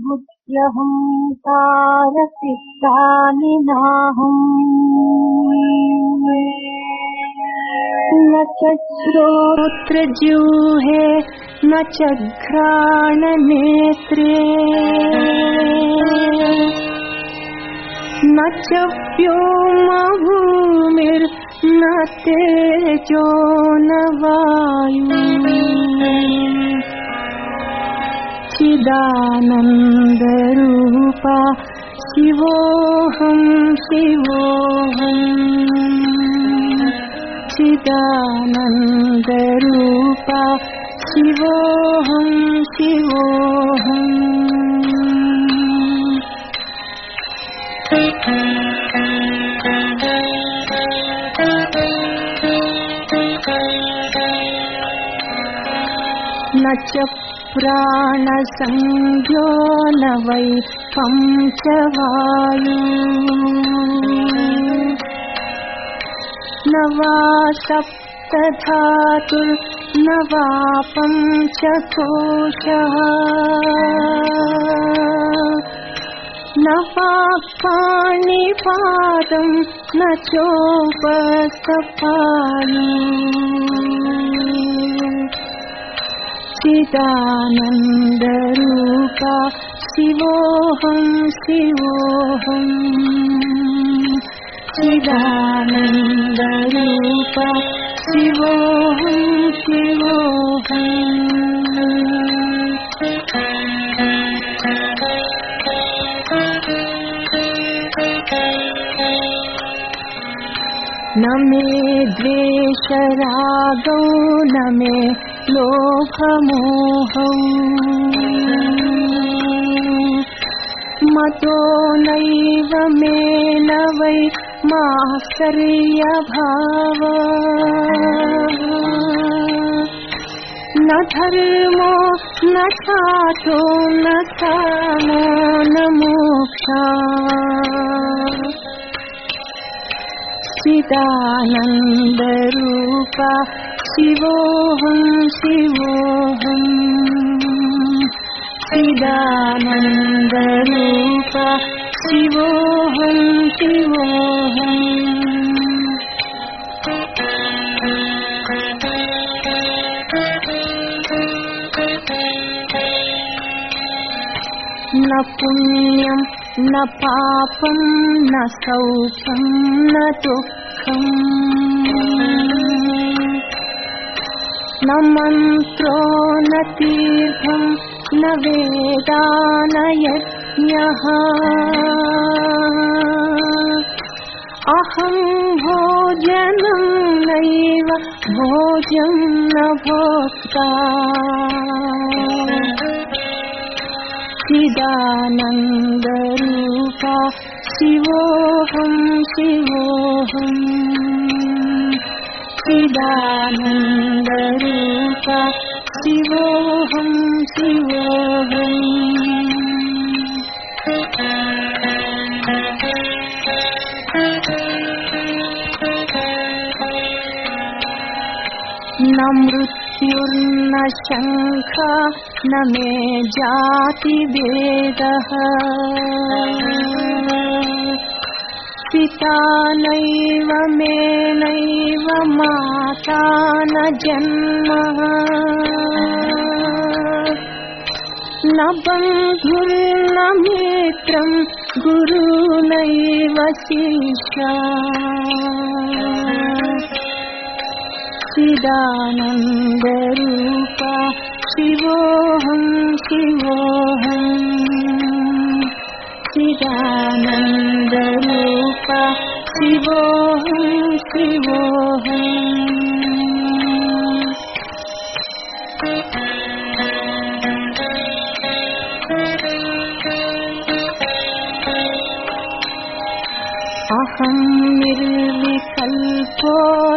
बुद्ध्यहङ्कारसिद्धानि नाहम् न च श्रोत्रजूहे न च घ्राणनेत्रे। न च व्योमभूमिर्न तेजो न वायु चिदानन्दरूपा शिवोऽहं शिवोऽहम् चिदानन्दरूपा शिवोऽहं शिवोऽहम् न च प्राणसंज्ञो न वै पञ्चवायु न वा सप्तधातुर्न वा पञ्चकोशः। न वा पाणिपादं न चोपसपायु चिदानन्दरूपा शिवोऽहं शिवोऽहम् चिदानन्दरूपा शिवोऽहं शिवोऽहम् न मे द्वेषरागौ न मे लोभमोहौ मतो नैव मे न वै मास्तर्यभाव न धर्मो न चातो न कामो न मोक्षा। चिदानन्दरूपा शिवोऽहं शिवोऽहम् चिदानन्दरूपा शिवोऽहं शिवोऽहम् न पुण्यं न पापं न सौख्यं न दुःखम् न मन्त्रो न तीर्थं न वेदा न यज्ञः अहं भोजनं नैव भोजं न भोक्ता। चिदानन्दरूपा शिवोऽहं शिवोऽहम् शिवोऽहम् न मृत्युर्न शङ्ख न मे जातिभेदः। पिता नैव मे नैव माता न जन्म। न बन्धुर्न मित्रं गुरुनैव शिक्षा शिवोऽहम् चिदानन्दरूपा शिवोऽहं शिवोऽहम् अहं निर्विकल्पो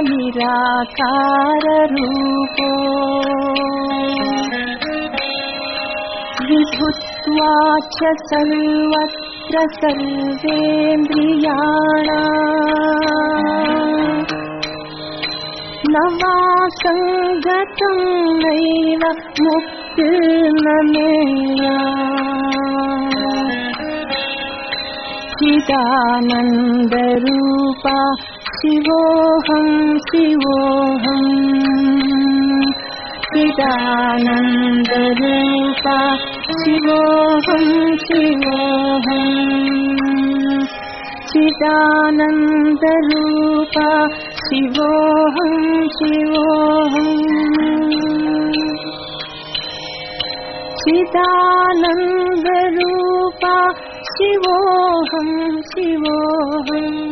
निराकाररूपो विभुत्वा च सर्वत्र सर्वेन्द्रियाणा। न वा सङ्गतं नैव मुक्तिर्न मेया चिदानन्दरूपा शिवोऽहं शिवोऽहम् चिदानन्दरूपा शिवोऽहं शिवोऽहम् चिदानन्दरूपा शिवोऽहं शिवोऽहम् चिदानन्दरूपा शिवोऽहं शिवोऽहम्